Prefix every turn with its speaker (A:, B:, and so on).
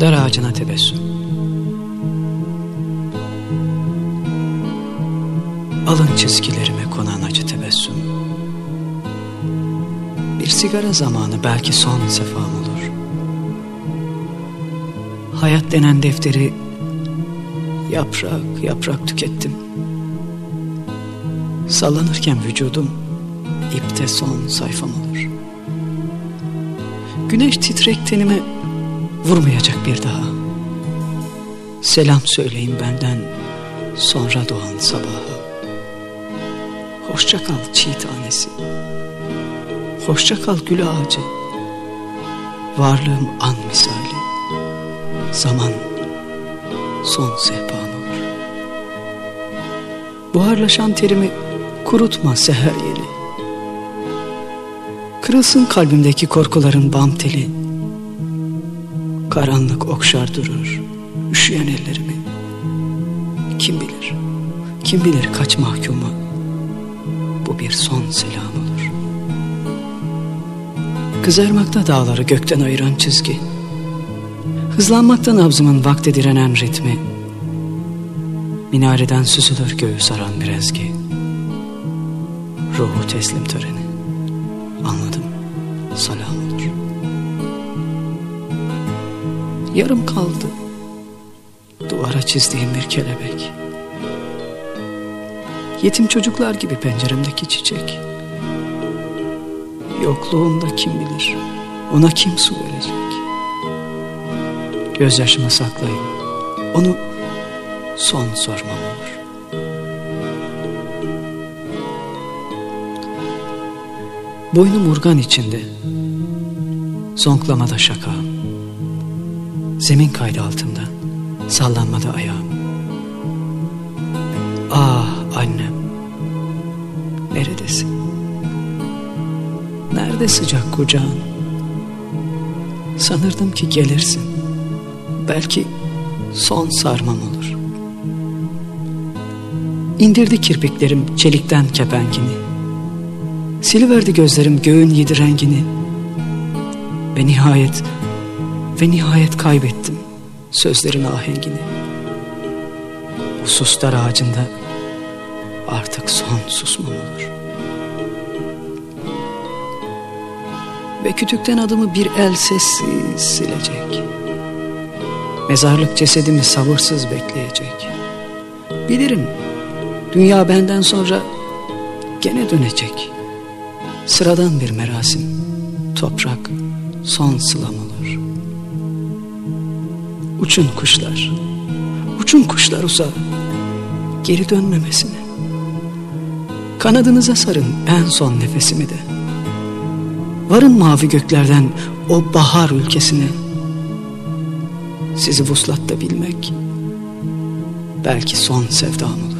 A: Dar ağacına tebessüm. Alın çizgilerime konan acı tebessüm. Bir sigara zamanı belki son sefam olur. Hayat denen defteri yaprak yaprak tükettim. Sallanırken vücudum ipte son sayfam olur. Güneş titrek tenime vurmayacak bir daha. Selam söyleyin benden sonra doğan sabaha. Hoşça kal çiğ tanesi. Hoşça kal gül ağacı. Varlığım an misali. Zaman son sehpam olur. Buharlaşan terimi kurutma seher yeli. Kırılsın kalbimdeki korkuların bam teli. Karanlık okşar durur, üşüyen ellerimi. Kim bilir, kim bilir kaç mahkuma bu bir son selam olur. Kızarmakta dağları gökten ayıran çizgi. Hızlanmakta nabzımın vakti direnen ritmi. Minareden süzülür göğü saran bir ezgi. Ruhu teslim töreni. Anladım, salam olur. Yarım kaldı. Duvara çizdiğim bir kelebek. Yetim çocuklar gibi penceremdeki çiçek. Yokluğumda kim bilir, ona kim su verecek? Gözyaşımı saklayın, onu son sormam olur. Boynum urgan içinde, zonklamada şaka. Zemin kaydı altımda, sallanmada ayağım. Ah annem, neredesin? Nerede sıcak kucağın? Sanırdım ki gelirsin. Belki son sarmam olur. İndirdi kirpiklerim çelikten kepengini. Siliverdi gözlerim göğün yedi rengini. Ve nihayet, ve nihayet kaybettim sözlerin ahengini. Bu sustar ağacında artık son susmam olur. Ve kütükten adımı bir el sessiz silecek. Mezarlık cesedimi sabırsız bekleyecek. Bilirim dünya benden sonra gene dönecek. Sıradan bir merasim, toprak son sılam olur. Uçun kuşlar, uçun kuşlar uzağa, geri dönmemesine. Kanadınıza sarın en son nefesimi de. Varın mavi göklerden o bahar ülkesine. Sizi vuslatta bilmek belki son sevdam